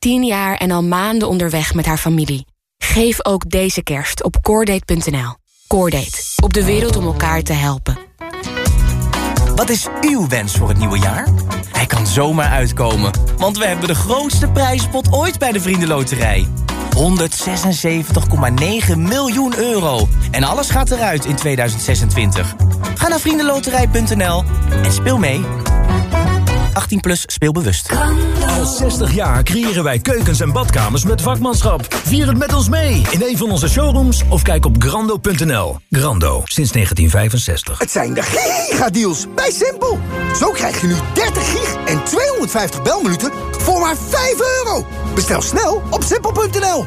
10 jaar en al maanden onderweg met haar familie. Geef ook deze kerst op coordate.nl. Coordate, op de wereld om elkaar te helpen. Wat is uw wens voor het nieuwe jaar? Hij kan zomaar uitkomen, want we hebben de grootste prijzenpot ooit bij de Vriendenloterij. 176,9 miljoen euro. En alles gaat eruit in 2026. Ga naar vriendenloterij.nl en speel mee. 18 plus speelbewust. Al 60 jaar creëren wij keukens en badkamers met vakmanschap. Vier het met ons mee in een van onze showrooms of kijk op grando.nl. Grando, sinds 1965. Het zijn de gigadeals bij Simpel. Zo krijg je nu 30 gig en 250 belminuten voor maar 5 euro. Bestel snel op simpel.nl.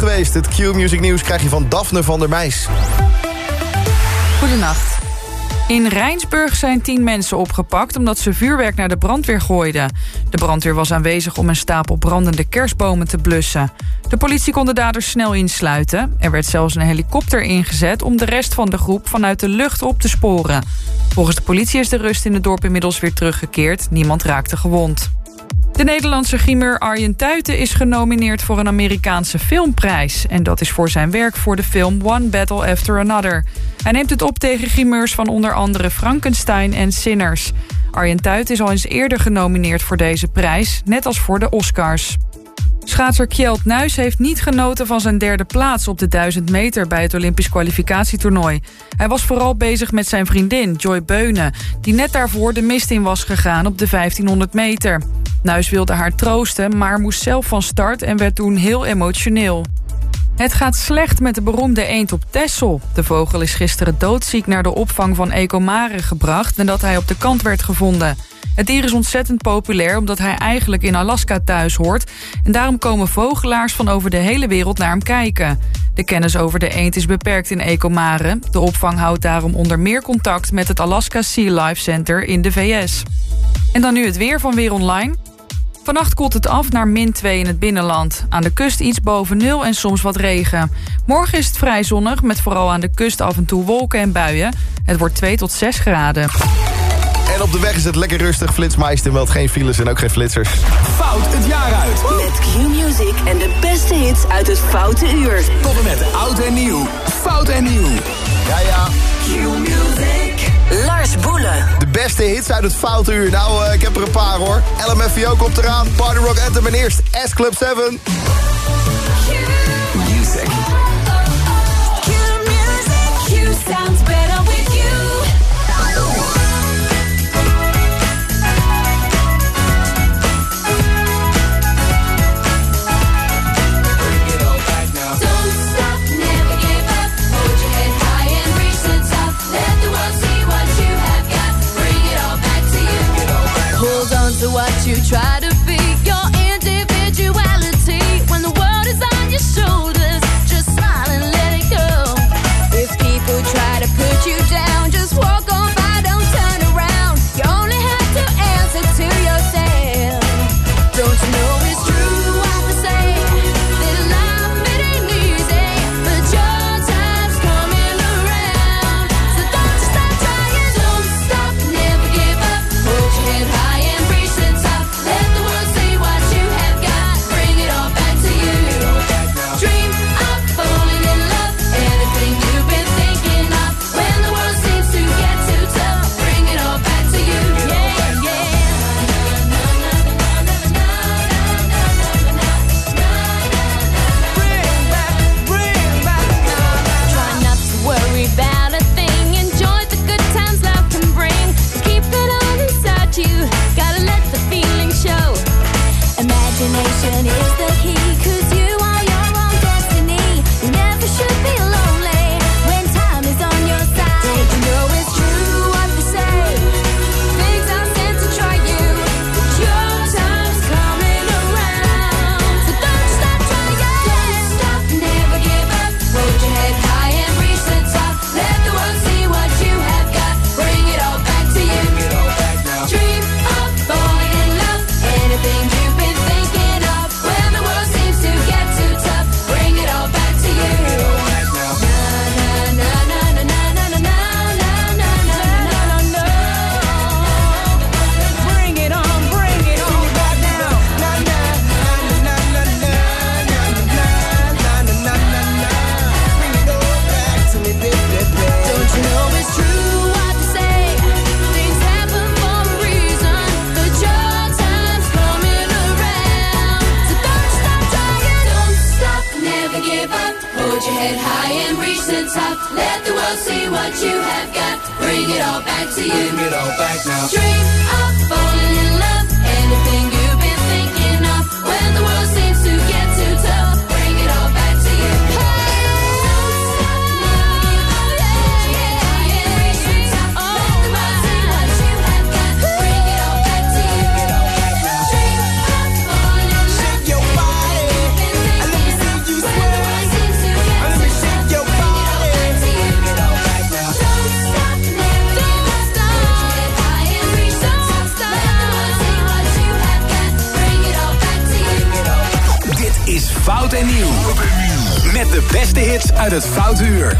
Geweest. Het Q-Music nieuws krijg je van Daphne van der Meijs. Goedenacht. In Rijnsburg zijn tien mensen opgepakt omdat ze vuurwerk naar de brandweer gooiden. De brandweer was aanwezig om een stapel brandende kerstbomen te blussen. De politie kon de daders snel insluiten. Er werd zelfs een helikopter ingezet om de rest van de groep vanuit de lucht op te sporen. Volgens de politie is de rust in het dorp inmiddels weer teruggekeerd. Niemand raakte gewond. De Nederlandse grimeur Arjen Tuiten is genomineerd voor een Amerikaanse filmprijs. En dat is voor zijn werk voor de film One Battle After Another. Hij neemt het op tegen grimeurs van onder andere Frankenstein en Sinners. Arjen Tuit is al eens eerder genomineerd voor deze prijs, net als voor de Oscars. Schaatser Kjeld Nuis heeft niet genoten van zijn derde plaats op de 1000 meter bij het Olympisch kwalificatietoernooi. Hij was vooral bezig met zijn vriendin Joy Beunen, die net daarvoor de mist in was gegaan op de 1500 meter. Nuis wilde haar troosten, maar moest zelf van start en werd toen heel emotioneel. Het gaat slecht met de beroemde eend op Texel. De vogel is gisteren doodziek naar de opvang van Ecomare gebracht... nadat hij op de kant werd gevonden. Het dier is ontzettend populair omdat hij eigenlijk in Alaska thuis hoort... en daarom komen vogelaars van over de hele wereld naar hem kijken. De kennis over de eend is beperkt in Ecomare. De opvang houdt daarom onder meer contact met het Alaska Sea Life Center in de VS. En dan nu het weer van Weer Online. Vannacht koelt het af naar min 2 in het binnenland. Aan de kust iets boven nul en soms wat regen. Morgen is het vrij zonnig, met vooral aan de kust af en toe wolken en buien. Het wordt 2 tot 6 graden. En op de weg is het lekker rustig. Flitsmeister meldt geen files en ook geen flitsers. Fout het jaar uit. Met Q-Music en de beste hits uit het Foute Uur. Tot en met oud en nieuw. Fout en nieuw. Ja, ja. Q-Music. Lars Boelen. De beste hits uit het foute uur. Nou, uh, ik heb er een paar hoor. LMFAO komt eraan. Party Rock Anthem en eerst S Club 7. het foute uur.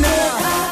now.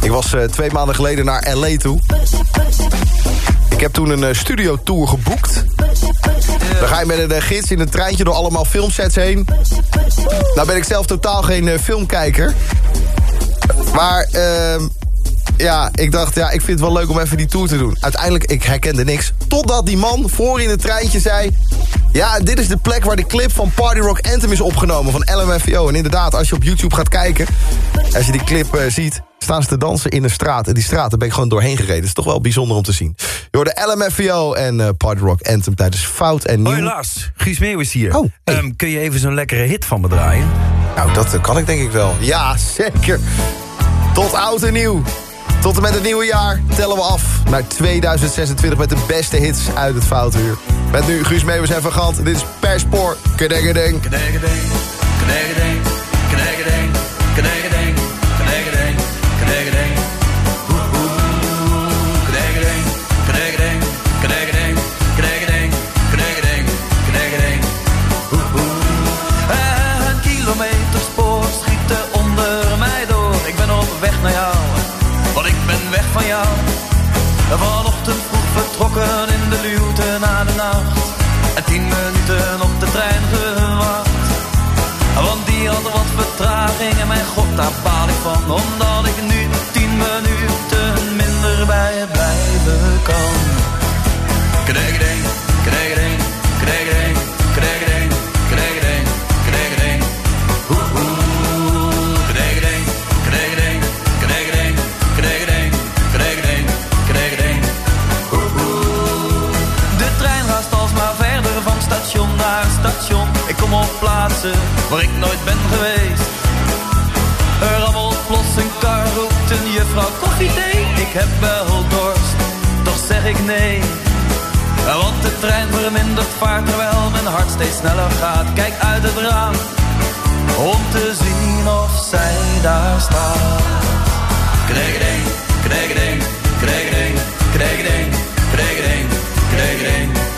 Ik was eh, twee maanden geleden naar L.A. toe. Ik heb toen een eh, studio tour geboekt. Dan ga je met een eh, gids in een treintje door allemaal filmsets heen. Nou ben ik zelf totaal geen filmkijker. Maar ehm, ja, ik dacht, ja, ik vind het wel leuk om even die tour te doen. Uiteindelijk, ik herkende niks. Totdat die man voor in het treintje zei... Ja, dit is de plek waar de clip van Party Rock Anthem is opgenomen van LMFAO. En inderdaad, als je op YouTube gaat kijken... als je die clip eh, ziet, staan ze te dansen in een straat. En die straat, daar ben ik gewoon doorheen gereden. Dat is toch wel bijzonder om te zien. Je hoorde LMFAO en eh, Party Rock Anthem tijdens Fout en Nieuw. Hoi Lars, Guus Meeuwis hier. Oh, Ehm, kun je even zo'n lekkere hit van me draaien? Nou, dat eh, kan ik denk ik wel. Ja, zeker. Tot oud en nieuw. Tot en met het nieuwe jaar tellen we af naar 2026 met de beste hits uit het Foutuur. Met nu Guus Meeuwis en Gant. Dit is Per Spoor. Kedengedeng, kedengedeng, kedengedeng, god daar baal ik van. Omdat ik nu tien minuten minder bij je blijven kan. Kregedeng, kregedeng, kregedeng, kregedeng, kregedeng, kregedeng. Oeh, oeh. Kregedeng, kregedeng, kregedeng, kregedeng, kregedeng, kregedeng. Oeh, oeh. De trein raast alsmaar verder van station naar station. Ik kom op plaatsen waar ik nooit ben geweest. Er rammelt plots een kar, roept een juffrouw koffie thee. Ik heb wel dorst, toch zeg ik nee. Want de trein vermindert vaart terwijl mijn hart steeds sneller gaat. Kijk uit het raam, om te zien of zij daar staat. Kregedeng, kregedeng, kregedeng, kregedeng, kregedeng, kregedeng.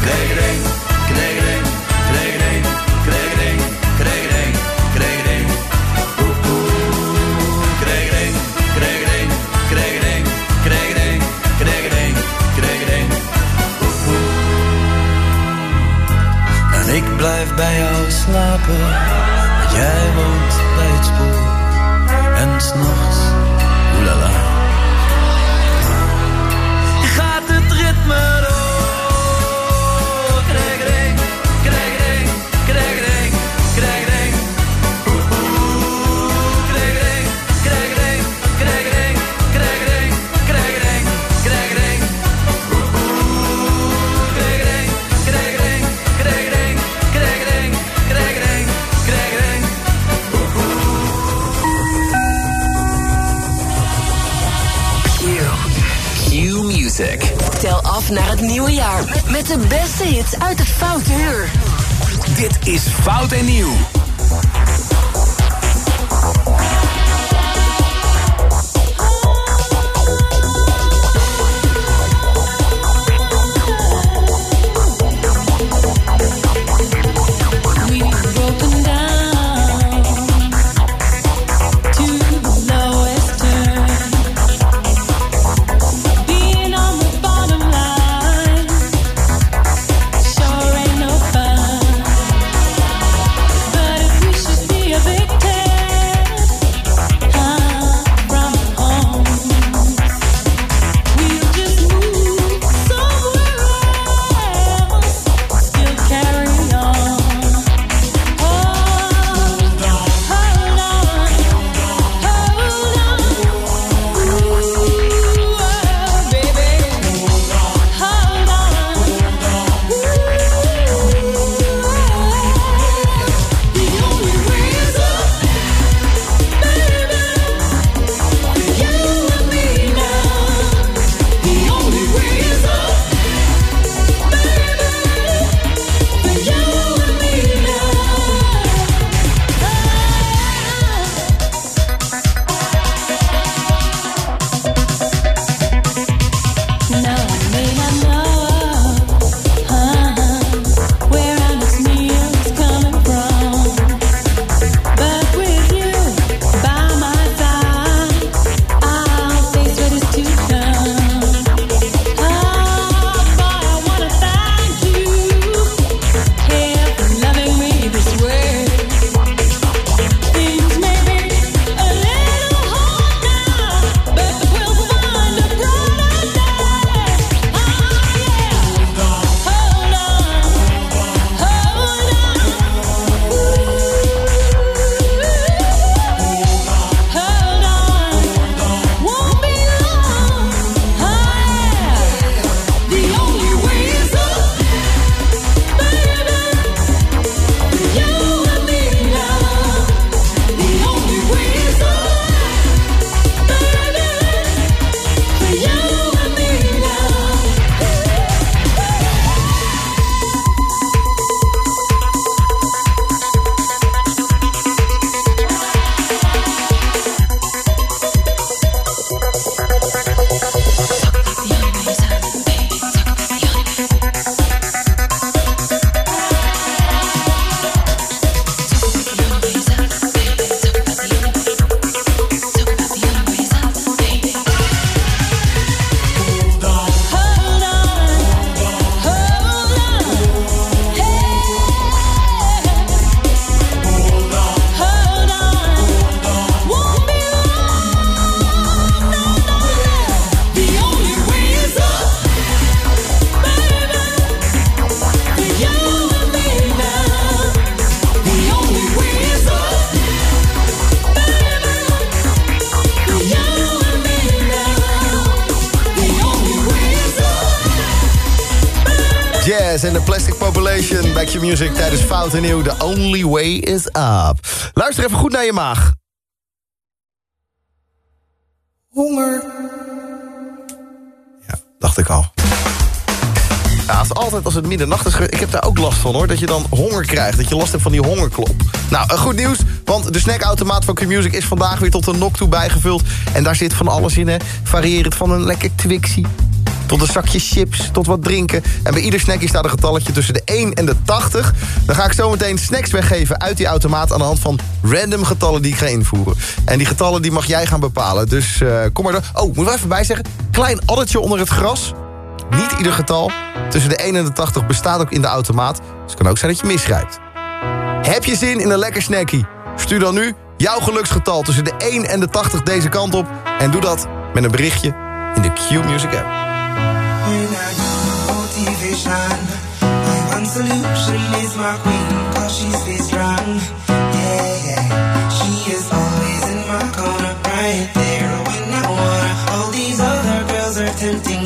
Kregedeng, kregedeng. Oeh, oeh. Kregedeng, kregedeng, kregedeng, kregedeng, kregedeng, kregedeng. Oeh, oeh. En ik blijf bij jou slapen, jij woont bij het spoor. En s'nachts, oelala. Naar het nieuwe jaar met de beste hits uit het Foute Uur. Dit is Fout en Nieuw. Fout en Nieuw. The only way is up. Luister even goed naar je maag. Honger. Ja, dacht ik al. Ja, als altijd als het middernacht is... Ik heb daar ook last van hoor, dat je dan honger krijgt. Dat je last hebt van die hongerklop. Nou, goed nieuws, want de snackautomaat van Q-Music... is vandaag weer tot een nok toe bijgevuld. En daar zit van alles in, hè. Varierend van een lekker Twixie... tot een zakje chips, tot wat drinken. En bij ieder snackje staat een getalletje tussen de 1 en de 80. Dan ga ik zo meteen snacks weggeven uit die automaat... aan de hand van random getallen die ik ga invoeren. En die getallen die mag jij gaan bepalen. Dus eh, kom maar door. Oh, moet ik even bij zeggen. Klein addertje onder het gras... Niet ieder getal tussen de 1 en de 80 bestaat ook in de automaat. Dus het kan ook zijn dat je misgrijpt. Heb je zin in een lekker snackie? Stuur dan nu jouw geluksgetal tussen de 1 en de 80 deze kant op. En doe dat met een berichtje in de Q-Music app. When I need motivation, my one solution is my queen, cause she's very strong. Yeah, yeah. She is always in my corner, right there when I wanna. All these other girls are tempting,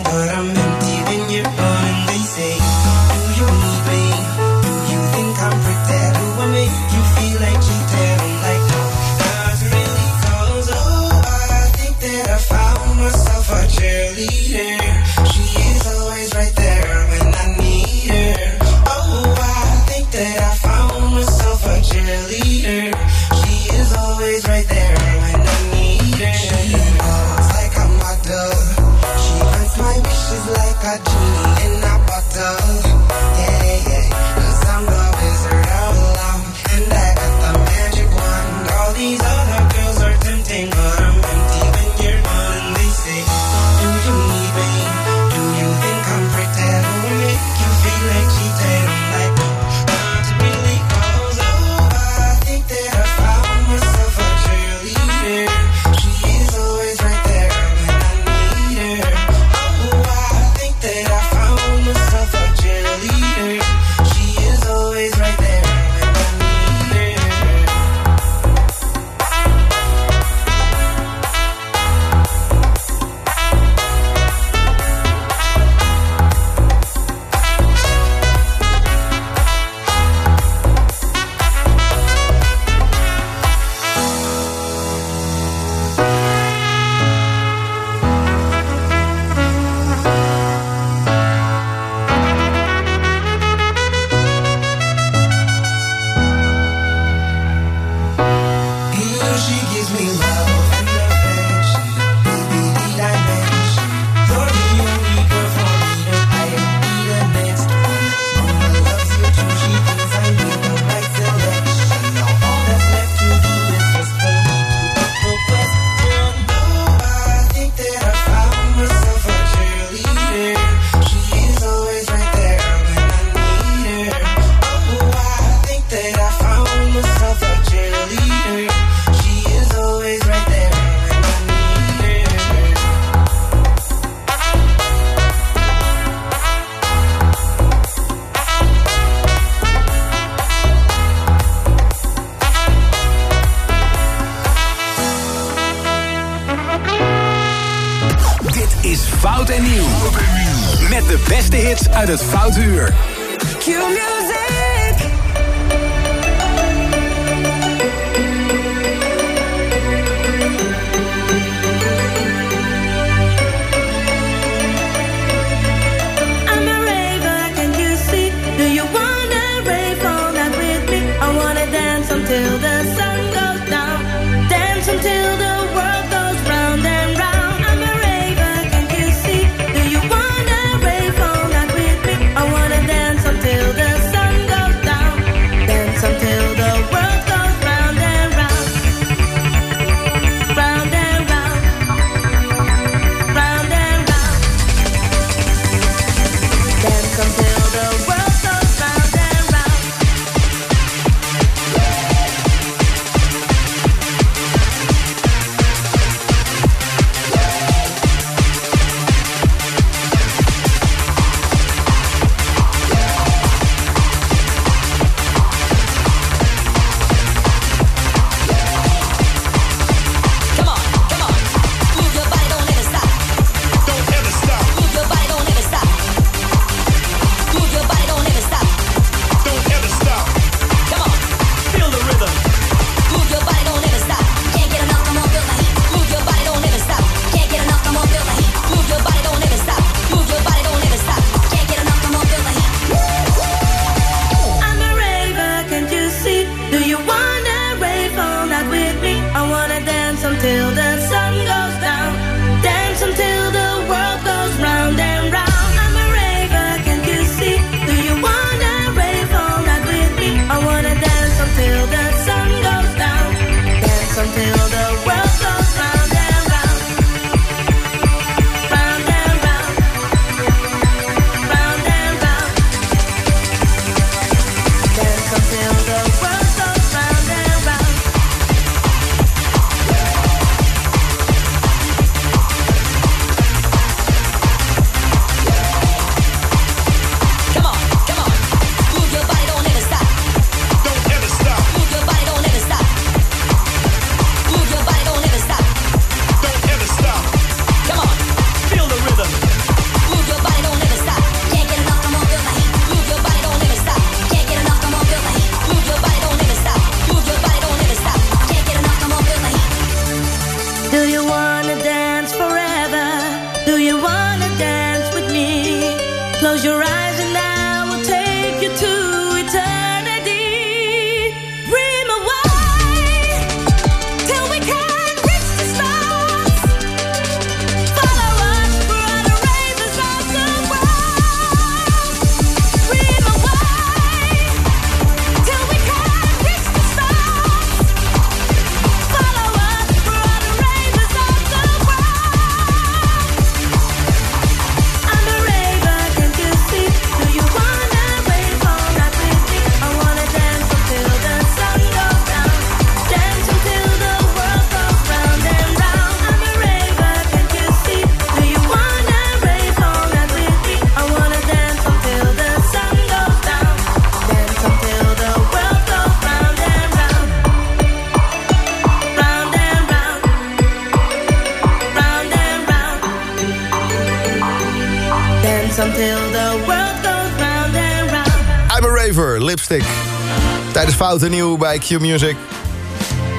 En Nieuw bij Q Music.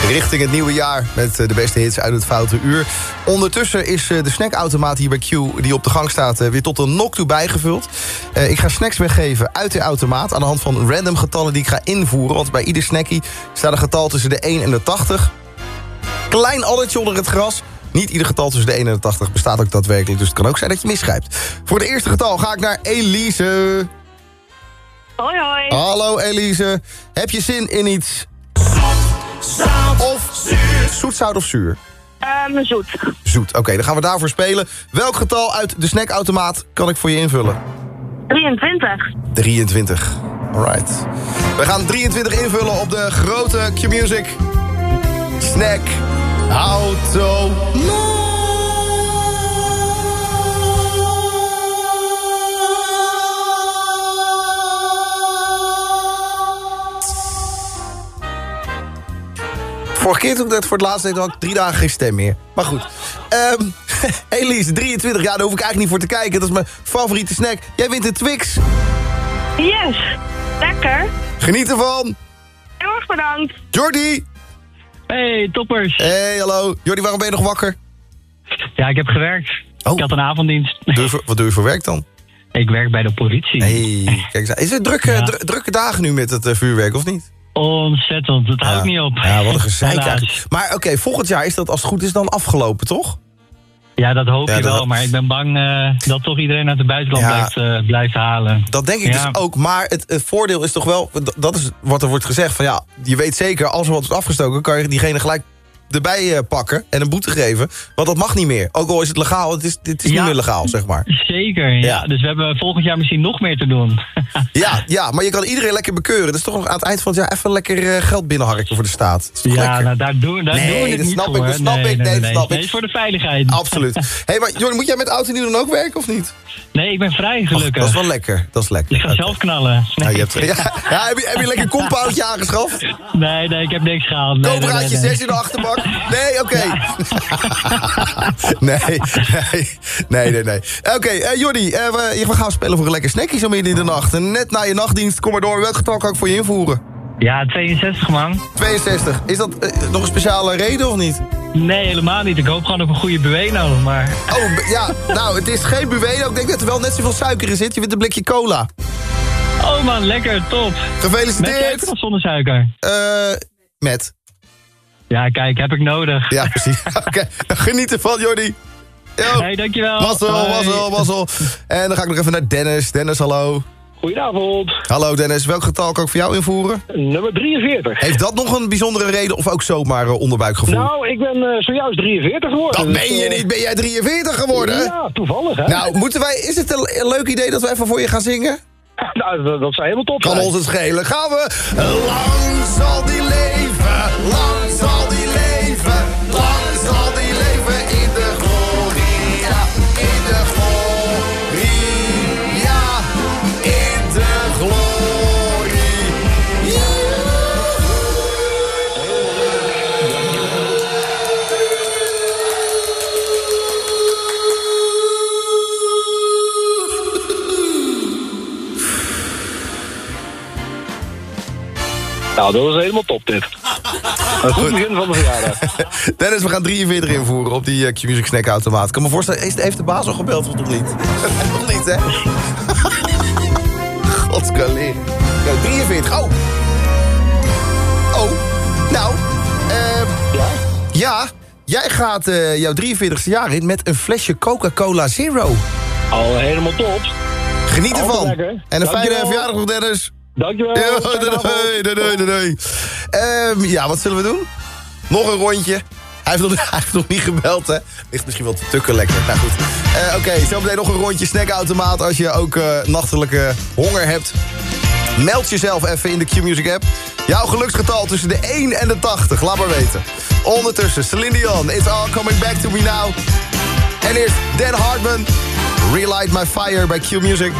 Richting het nieuwe jaar met eh, de beste hits uit het Foute Uur. Ondertussen is eh, de snackautomaat hier bij Q, die op de gang staat... eh, weer tot een nok toe bijgevuld. Ik ga snacks weggeven uit de automaat... aan de hand van random getallen die ik ga invoeren. Want bij ieder snackie staat een getal tussen de 1 en de 80. Klein addertje onder het gras. Niet ieder getal tussen de 1 en de 80 bestaat ook daadwerkelijk. Dus het kan ook zijn dat je misgrijpt. Voor de eerste getal ga ik naar Elise. Hoi, hoi. Hallo Elise. Heb je zin in iets Zout of zuur? Zoet, zout of zuur? Ehm, zoet. Zoet. Oké, dan gaan we daarvoor spelen. Welk getal uit de snackautomaat kan ik voor je invullen? 23. 23. Alright. We gaan 23 invullen op de grote Q-Music Snack Auto. Vorige keer toen ik dat voor het laatst deed, had ik drie dagen geen stem meer. Maar goed. Ehm Elise, 23 jaar, daar hoef ik eigenlijk niet voor te kijken. Dat is mijn favoriete snack. Jij wint de Twix. Yes. Lekker. Geniet ervan. Heel erg bedankt. Jordi. Hey, toppers. Hey, hallo. Jordi, waarom ben je nog wakker? Ja, ik heb gewerkt. Ik had een avonddienst. Doe je voor- wat doe je voor werk dan? Ik werk bij de politie. Hey, kijk eens. Is het drukke, Ja. dru- drukke dagen nu met het eh, vuurwerk, of niet? Ontzettend, dat houdt niet op. Ja, wat een gezeik eigenlijk. Maar oké, volgend jaar is dat als het goed is dan afgelopen, toch? Ja, dat hoop Ja, je dat- wel, maar ik ben bang eh, dat toch iedereen uit het buitenland Ja. blijft, blijft halen. Dat denk ik Ja. dus ook. Maar het, het voordeel is toch wel, dat is wat er wordt gezegd... van ja, je weet zeker, als er wat wordt afgestoken... kan je diegene gelijk erbij eh, pakken en een boete geven. Want dat mag niet meer. Ook al is het legaal, het is, het is Ja. niet meer legaal, zeg maar. Zeker, ja. Dus we hebben volgend jaar misschien nog meer te doen. Ja, ja, maar je kan iedereen lekker bekeuren. Dat is toch nog aan het eind van het jaar even lekker eh, geld binnenharken voor de staat. Dat Ja, lekker? nou, daar doen, daar Nee, doen we het dat niet snap voor. ik, dat snap ik. Nee, dat snap ik. Nee, het is voor de veiligheid. Absoluut. hey, maar Jordi, moet jij met auto nu dan ook werken of niet? Nee, ik ben vrij gelukkig. dat is wel lekker. Dat is lekker. Ik ga zelf knallen. Ja, je hebt, ja, ja, heb, je, heb je lekker een compoundje aangeschaft? Nee, nee, ik heb niks gehaald. Nee, nee, Cobraatje nee, nee. 6 in de achterbak? Nee, oké. nee, nee, nee, nee, nee. Oké, eh, Jordi, eh, we, we gaan spelen voor een lekker snackje zo midden in de nacht. En net na je nachtdienst, kom maar door. Welk getal kan ik voor je invoeren? Ja, 62 man. 62. Is dat eh, nog een speciale reden of niet? Nee, helemaal niet. Ik hoop gewoon op een goede Bueno, maar... Oh, ja, nou, het is geen Bueno. Ik denk dat er wel net zoveel suiker in zit. Je wint een blikje cola. Oh man, lekker, top. Gefeliciteerd. Met suiker of zonder suiker? Eh, met. Ja, kijk, heb ik nodig. Ja, precies. Oké, geniet ervan, Jordi. Yo. Hey, dankjewel. Hoi. mazzel, mazzel. En dan ga ik nog even naar Dennis. Dennis, hallo. Goedenavond. Hallo Dennis, welk getal kan ik voor jou invoeren? Nummer 43. Heeft dat nog een bijzondere reden of ook zomaar eh, onderbuikgevoel? Nou, ik ben eh, zojuist 43 geworden. dat dus, ben je eh, niet, ben jij 43 geworden? Ja, toevallig hè. Nou, moeten wij, is het een, een leuk idee dat we even voor je gaan zingen? Nou, dat, dat zou helemaal top Kan zijn. ons het schelen. Gaan we? Lang zal die leven, lang Nou, dat was helemaal top dit. Een goed begin van de verjaardag. Dennis, we gaan 43 invoeren op die eh, Q-Music snackautomaat. Ik kan me voorstellen, heeft, de baas al gebeld of nog niet? nog niet, hè? Godskaleer. Ja, 43. Oh! Oh, nou, eh... ja? Ja, jij gaat eh, jouw 43ste jaar in met een flesje Coca-Cola Zero. Al helemaal top. Geniet ervan. En een fijne verjaardag nog, Dennis. Dankjewel. Doei, doei, doei. Ehm, ja, wat zullen we doen? Nog een rondje. Hij heeft nog, hij heeft nog niet gebeld, hè? Ligt misschien wel te tukken lekker. Nou goed. Eh, Oké, zometeen nog een rondje snackautomaat... als je ook eh, nachtelijke honger hebt. Meld jezelf even in de Q-Music app. Jouw geluksgetal tussen de 1 en de 80, laat maar weten. Ondertussen, Celine Dion, It's All Coming Back To Me Now. En eerst Dan Hartman, Relight My Fire bij Q-Music.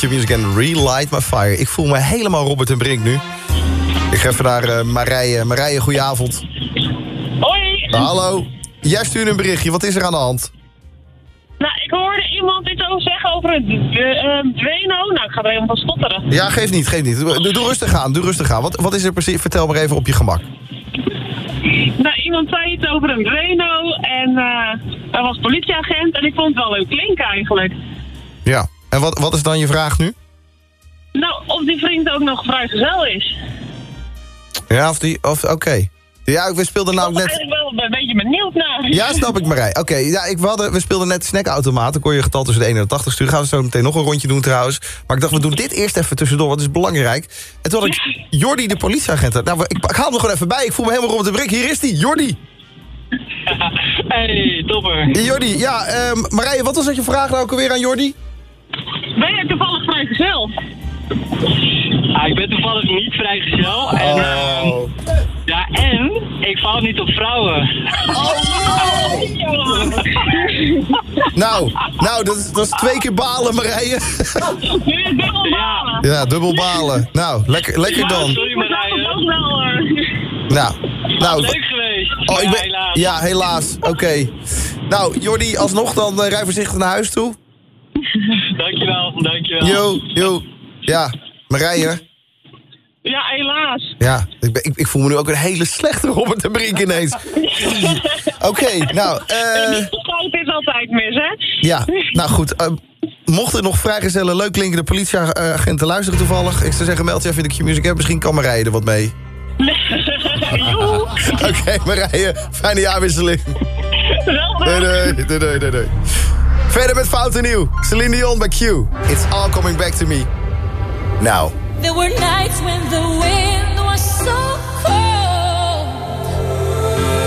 Bij Q-Music en Relight My Fire. Ik voel me helemaal Robert en Brink nu. Ik ga even naar eh, Marije. Marije, goedenavond. Hoi. Hallo. Jij stuurde een berichtje. Wat is er aan de hand? Nou, ik hoorde iemand iets over zeggen over het uh, Dweno. Nou, ik ga er helemaal van stotteren. Ja, geef niet, geef niet. Doe, doe rustig aan, doe rustig aan. Wat, wat is er precies? Vertel maar even op je gemak. Nou, iemand zei iets over een Dweno en eh hij was politieagent en ik vond het wel leuk klinken eigenlijk. Ja. En wat, wat is dan je vraag nu? Nou, of die vriend ook nog vrijgezel is. Ja, of die... Of, Oké. Ja, we speelden Ik namelijk ben net... eigenlijk wel een beetje benieuwd naar. Ja, snap ik Marij. Oké, ja, ik, we, hadden, we speelden net snackautomaat. Dan kon je getal tussen de 1 en de 80 sturen. Gaan we zo meteen nog een rondje doen trouwens. Maar ik dacht, we doen dit eerst even tussendoor, want het is belangrijk. En toen had ik Jordi, de politieagent. Nou, ik, ik haal hem er gewoon even bij. Ik voel me helemaal rond de brik. Hier is hij, Jordi. Hey, topper. Jordi, ja, ehm Marije, wat was dat je vraag nou ook alweer aan Jordi? Ben je toevallig vrijgezel? Ah, ik ben toevallig niet vrijgezel. En, ehm, ja, en ik val niet op vrouwen. Nou, nou, dat is, dat is twee keer balen, Marije. Ja. Ja, dubbel balen. Nou, lekker, lekker dan. Sorry Marije. Ook wel, Nou, nou. Leuk geweest. Oh, ik Ja, ben, helaas. ja, helaas. Oké. Nou, Jordi, alsnog dan eh, rij voorzichtig naar huis toe. Dankjewel, dankjewel. Yo, yo. Ja, Marije. Ja, helaas. Ja, ik, ben, ik, ik voel me nu ook een hele slechte Robert de Brink ineens. Oké, nou, eh... Niet fout is altijd mis, hè? Ja, nou goed. eh, mocht er nog vrijgezellen, leuk klinkende politieagenten luisteren toevallig... ik zou zeggen, meld je even in de Q-Music app. Misschien kan Marije er wat mee. Oké, Marije, fijne jaarwisseling. Doei, doei, doei, doei, doei, doei. Verder met Fout en Nieuw. Celine Dion bij Q. It's all coming back to me. Now. There were nights when the wind was so cold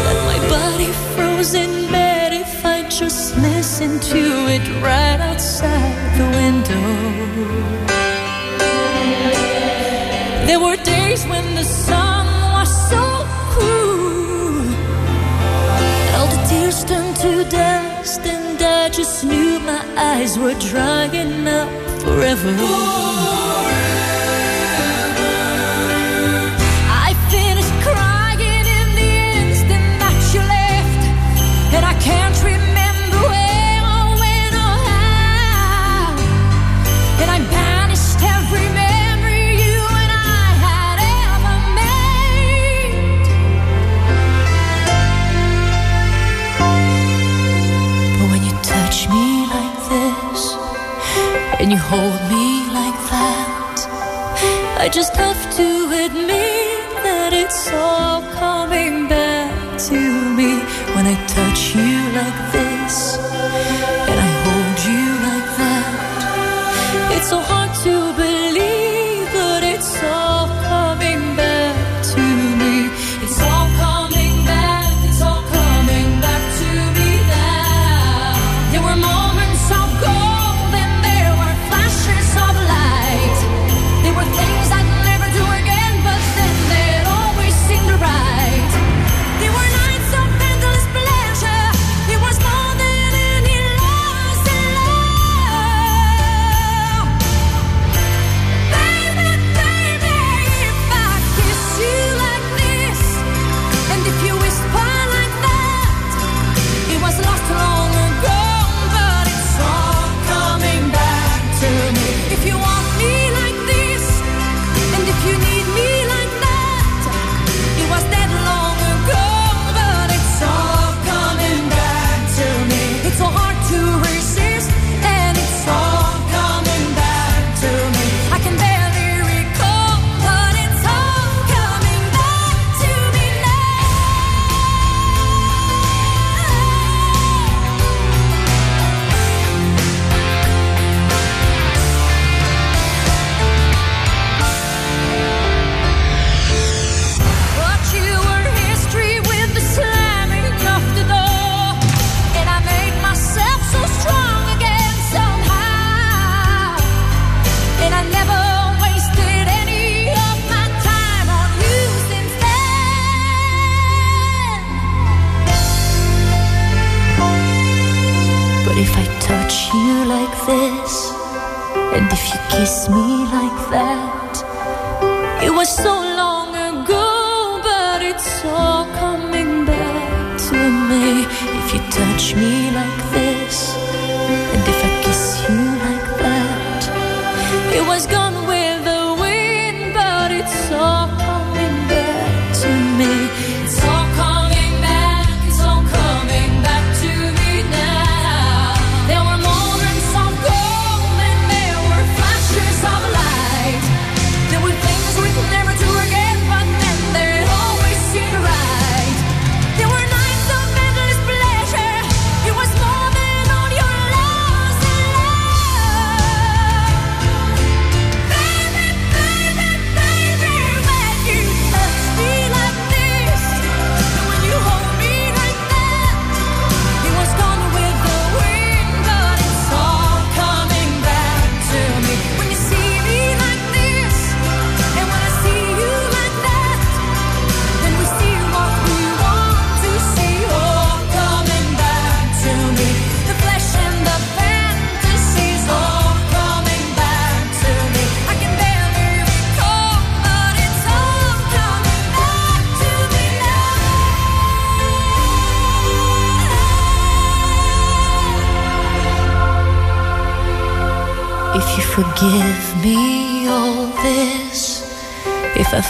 that my body froze in bed if I just listened to it right outside the window. There were days when the sun was so cruel, all the tears turned to dust, just knew my eyes were drying up forever. I finished crying in the instant that you left, and I can't remember you hold me like that. I just have to admit that it's all coming back to me when I touch you like this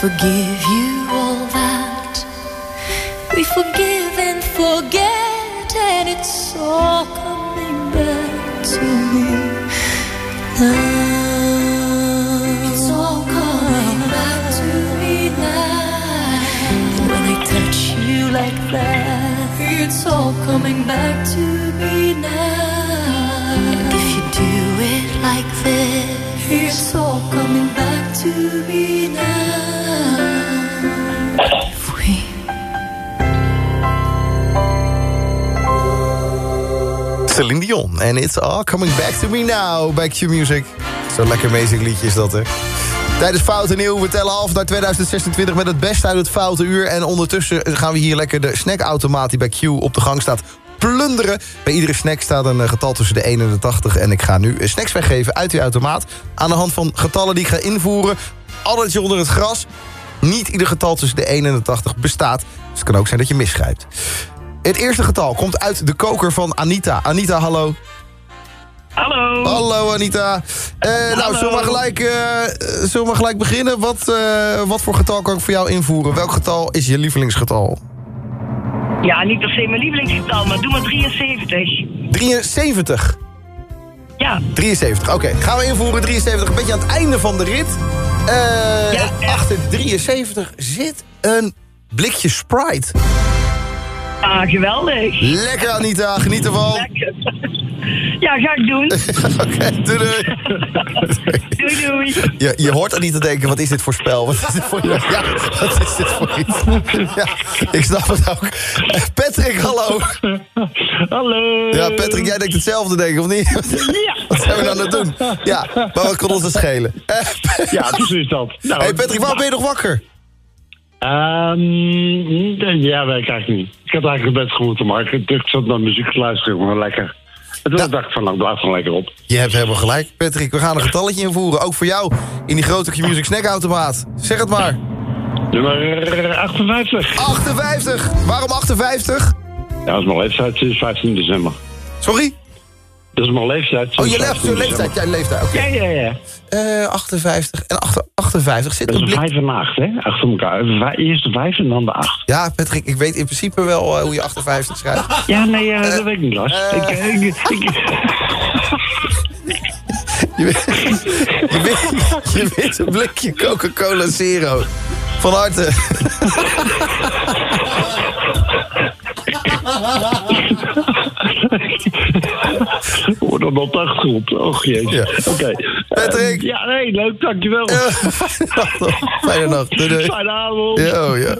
forgive coming back to me now bij Q-Music. Zo'n lekker amazing liedje is dat, hè? Tijdens Fout en Nieuw, we tellen af naar 2026 met het beste uit het Foute Uur. En ondertussen gaan we hier lekker de snackautomaat die bij Q op de gang staat plunderen. Bij iedere snack staat een eh, getal tussen de 1 en de 80. En ik ga nu eh, snacks weggeven uit die automaat. Aan de hand van getallen die ik ga invoeren. Alletje onder het gras. Niet ieder getal tussen de 1 en de 80 bestaat. Dus het kan ook zijn dat je misgrijpt. Het eerste getal komt uit de koker van Anita. Anita, hallo. Hallo. Hallo Anita. Eh, nou, zullen we, gelijk, eh, zullen we gelijk beginnen? Wat, eh, wat voor getal kan ik voor jou invoeren? Welk getal is je lievelingsgetal? Ja, niet per se mijn lievelingsgetal, maar doe maar 73. 73. Ja. 73, oké. Gaan we invoeren 73, een beetje aan het einde van de rit. Achter 73 zit een blikje Sprite. Ah, geweldig. Lekker Anita, geniet ervan. Lekker. Ja, ga ik doen. Oké, doei doei. doei doei. Je, je hoort Anita denken, wat is dit voor spel? Wat is dit voor, ja, wat is dit voor iets? Ja, ik snap het ook. Eh, Patrick, hallo. Hallo. Ja, Patrick, jij denkt hetzelfde, denk ik, of niet? Wat zijn we nou aan het doen? Ja, maar wat kon ons dat schelen? Eh, Ja, precies dat. Nou, hey Patrick, waarom ben je nog wakker? Ehm, ja, weet ik eigenlijk niet. Ik had eigenlijk het bed gemoeten, maar ik, zat naar muziek te luisteren, maar lekker. En toen dacht ik van, nou, blijf gewoon lekker op. Je hebt helemaal gelijk, Patrick. We gaan een getalletje invoeren, ook voor jou, in die grote Q-Music snackautomaat. Zeg het maar. Nummer 58. 58. Waarom 58? Ja, dat is mijn leeftijd sinds 15 december. Sorry? Dat is mijn leeftijd Oh, je leeft, 15 je leeftijd, december. jij leeftijd, oké. Ja, ja, ja. Eh, 58. En achter 58 zit Dat een is een blik... 5 en 8, hè? Achter elkaar. Eerst de 5 en dan de 8. Ja, Patrick, ik weet in principe wel eh, hoe je 58 schrijft. Ja, nee, eh, dat weet ik niet, Lars. ik, eh, ik, ik, Je wint, je wint, je wint een blikje Coca-Cola Zero. Van harte. hoor dan op de achtergrond. Och jeetje. Oké. Patrick. Eh, ja, nee, leuk, dankjewel. Fijne nacht. Doei, doei. Fijne avond. Yo, yo.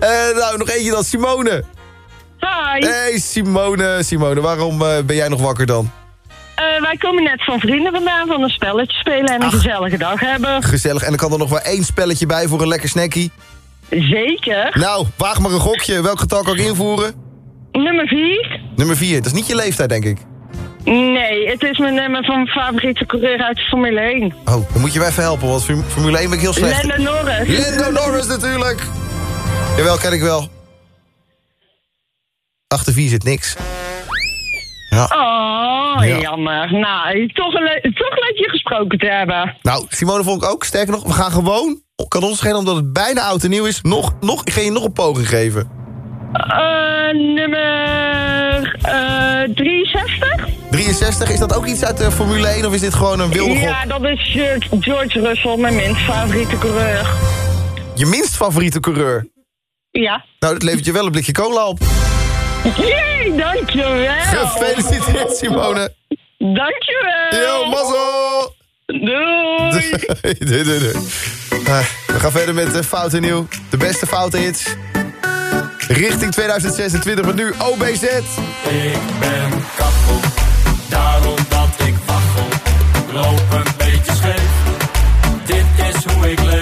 Eh, nou, nog eentje dan. Simone. Hi. Hey, Simone. Simone, waarom eh, ben jij nog wakker dan? Eh, wij komen net van vrienden vandaan van een spelletje spelen en een gezellige dag hebben. Gezellig. En er kan er nog maar één spelletje bij voor een lekker snackie. Zeker. Nou, waag maar een gokje. Welk getal kan ik invoeren? Nummer 4. Nummer 4. Dat is niet je leeftijd, denk ik. Nee, het is mijn nummer van mijn favoriete coureur uit de Formule 1. Oh, dan moet je mij even helpen, want Form- Formule 1 ben ik heel slecht. Lando Norris. Lando Norris natuurlijk. Jawel, ken ik wel. Achter vier zit niks. Ja. Oh, Ja. jammer. Nou, toch, toch leuk je gesproken te hebben. Nou, Simone vond ik ook. Sterker nog, we gaan gewoon... Kan ons schelen omdat het bijna oud en nieuw is. Nog, nog, ik ga je nog een poging geven. Eh, nummer eh 63? 63, is dat ook iets uit de Formule 1 of is dit gewoon een wilde gok? Ja, dat is eh, George Russell, mijn minst favoriete coureur. Je minst favoriete coureur? Ja. Nou, dat levert je wel een blikje cola op. Jee, dankjewel. Gefeliciteerd, Simone. Dankjewel. Yo, mazzel. Doei. doei, doei, doei. We gaan verder met uh, Fout en Nieuw. De beste foute hits. Richting 2026 met nu OBZ. Ik ben kachel, daarom dat ik waggel. Loop een beetje scheef, dit is hoe ik leef.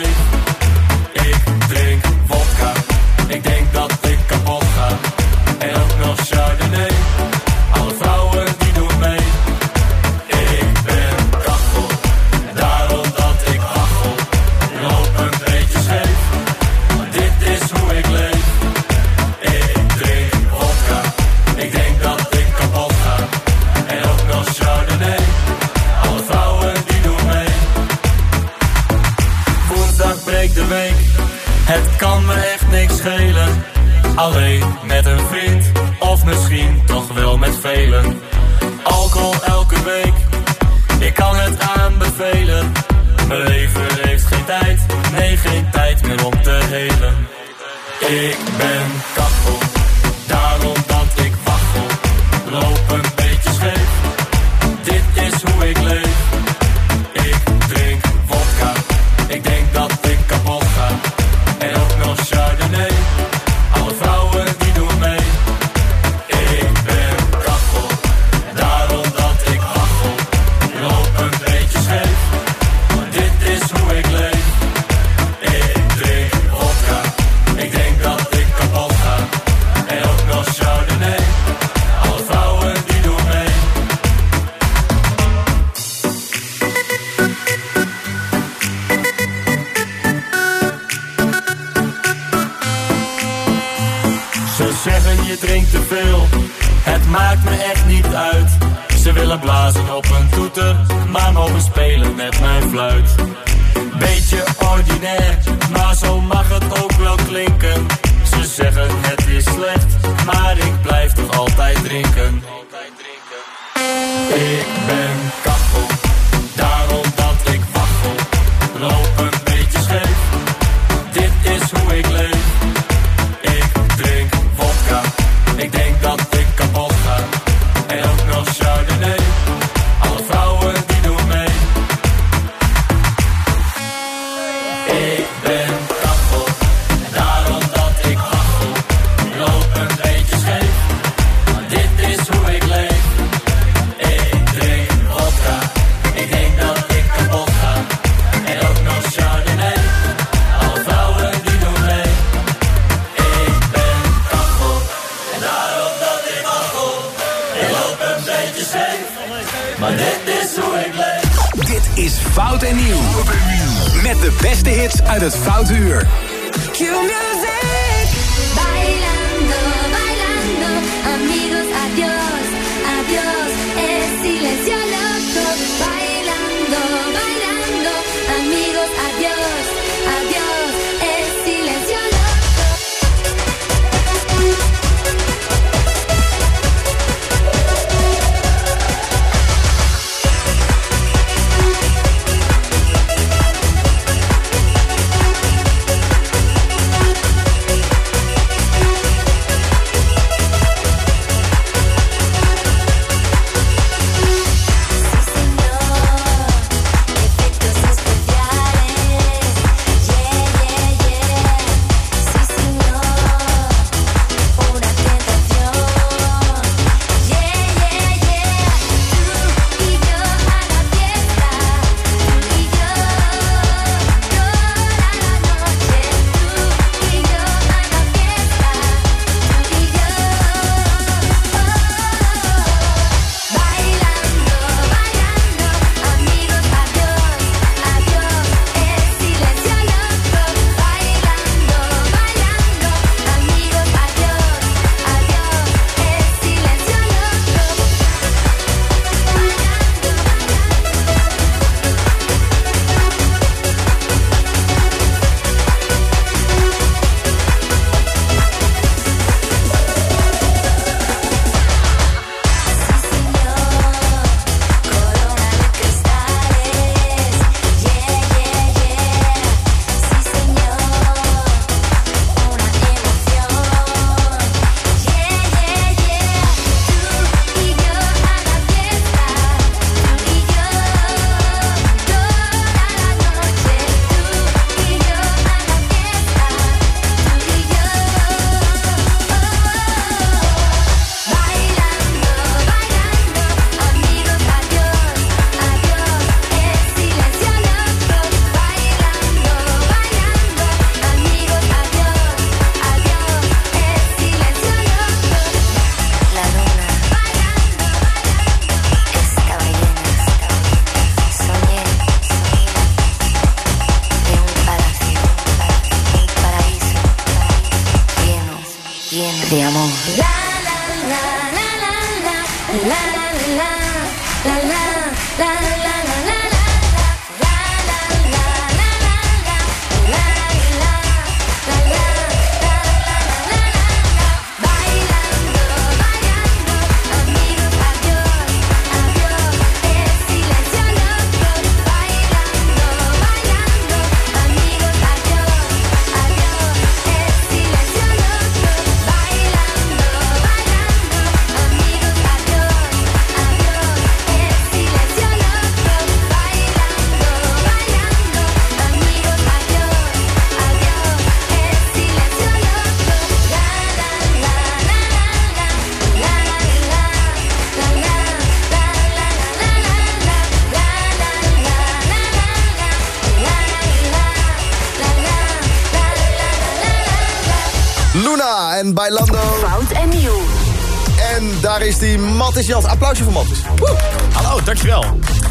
Die Mattis Jans. Applausje voor Mattis. Woe. Hallo, dankjewel.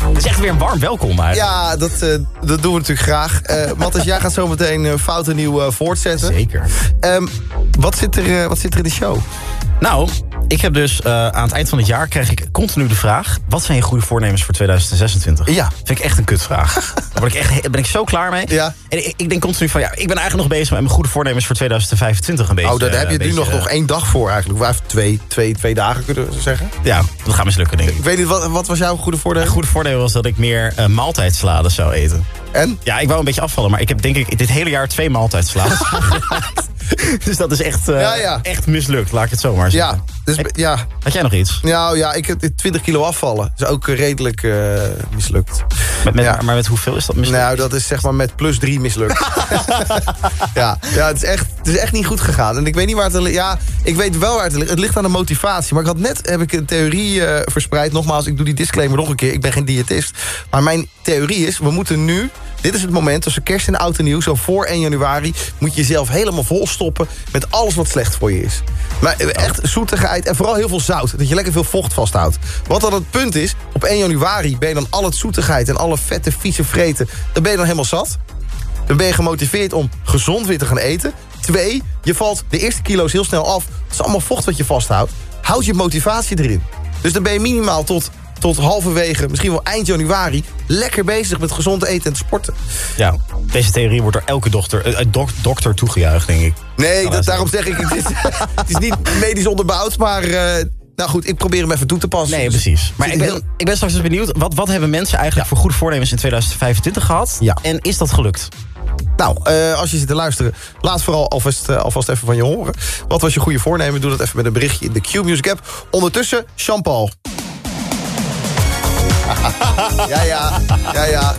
Het is echt weer een warm welkom uit. Ja, dat, eh, dat doen we natuurlijk graag. Eh Mattis, jij gaat zo meteen uh, Fout en Nieuw eh, voortzetten. Zeker. Ehm, wat, zit er, eh, wat zit er in de show? Nou, ik heb dus eh, aan het eind van het jaar krijg ik continu de vraag... wat zijn je goede voornemens voor 2026? Ja. Vind ik echt een kutvraag. Daar word ik echt, ben ik zo klaar mee. Ja. En ik, ik denk continu van, ja, ik ben eigenlijk nog bezig... met mijn goede voornemens voor 2025 een beetje. oh, daar heb je eh, nu nog, beetje, nog één dag voor eigenlijk. Of twee, twee, twee dagen kunnen we zeggen. Ja, dat gaat mislukken, denk ik. Ik weet niet, wat, wat was jouw goede voordeel? Mijn goede voordeel was dat ik meer uh, maaltijdsalades zou eten. En? Ja, ik wou een beetje afvallen, maar ik heb denk ik dit hele jaar twee maaltijdsalades Dus dat is echt, uh, ja, ja. echt mislukt, laat ik het zo maar zeggen. Ja, dus, ja. Had jij nog iets? Nou ja, ik heb 20 kilo afvallen. Dat is ook redelijk uh, mislukt. Met, met, ja. Maar met hoeveel is dat mislukt? Nou, dat is zeg maar met plus 3 mislukt. ja, ja het, is echt, het is echt niet goed gegaan. En ik weet niet waar het ligt. Ja, ik weet wel waar het ligt. Het ligt aan de motivatie. Maar ik had net heb ik een theorie uh, verspreid. Nogmaals, ik doe die disclaimer nog een keer. Ik ben geen diëtist. Maar mijn theorie is, we moeten nu... Dit is het moment tussen kerst en oud en nieuw. Zo voor 1 januari moet je jezelf helemaal volstoppen... met alles wat slecht voor je is. Maar echt zoetigheid en vooral heel veel zout. Dat je lekker veel vocht vasthoudt. Wat dan het punt is, op 1 januari ben je dan al het zoetigheid... en alle vette, vieze vreten, dan ben je dan helemaal zat. Dan ben je gemotiveerd om gezond weer te gaan eten. Twee, je valt de eerste kilo's heel snel af. Het is allemaal vocht wat je vasthoudt. Houd je motivatie erin. Dus dan ben je minimaal tot tot halverwege, misschien wel eind januari... lekker bezig met gezond eten en sporten. Ja, deze theorie wordt door elke dochter, uh, dok, dokter toegejuicht, denk ik. Nee, dat, daarom zeg ik, het is, het is niet medisch onderbouwd, maar... Uh, nou goed, ik probeer hem even toe te passen. Nee, precies. Maar ik ben, ik ben straks benieuwd, wat, wat hebben mensen eigenlijk ja. voor goede voornemens in 2025 gehad? Ja. En is dat gelukt? Nou, uh, als je zit te luisteren, laat vooral alvast, uh, alvast even van je horen. Wat was je goede voornemen? Doe dat even met een berichtje in de Q-Music app. Ondertussen, Jean-Paul. Ja, ja, ja, ja.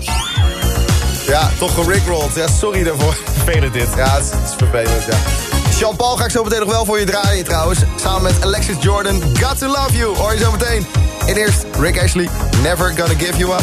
Ja, toch gerickrolled. Ja, sorry daarvoor. Vervelend dit. Ja, het is, het is vervelend, ja. Jean-Paul ga ik zo meteen nog wel voor je draaien trouwens. Samen met Alexis Jordan, Got To Love You. Hoor je zo meteen. En eerst Rick Ashley, Never Gonna Give You Up.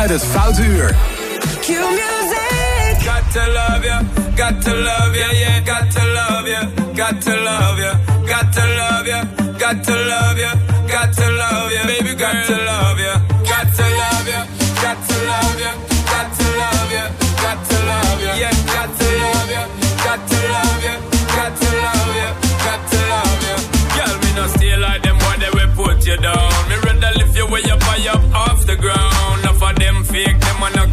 uit het Foute Uur. Q-music. Got to love you, got to love you, yeah. Got to love you, got to love you, got to love you, got to love you, got to love you, baby, got to love you.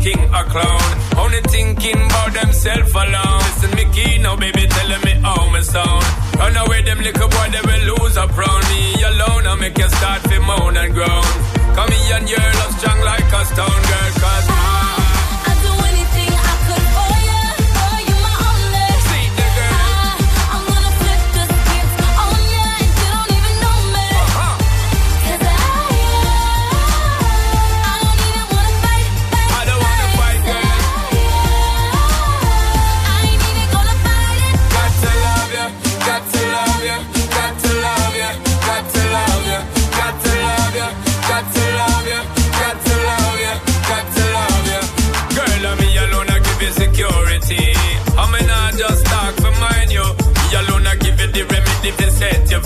king or clown. Only thinking about themself alone. Listen, me key now, baby, telling me how me sound. Run away, them little boy, they will lose a crown. me alone. I make you start to moan and groan. Come here and you're strong like a stone girl, cause I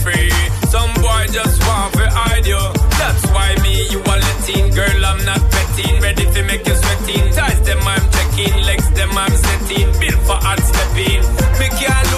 free. Some boy just want to hide you. That's why me, you are letting. Girl, I'm not petting. Ready to make you sweating. Ties them, I'm checking. Legs them, I'm setting. Built for hard stepping. Me can't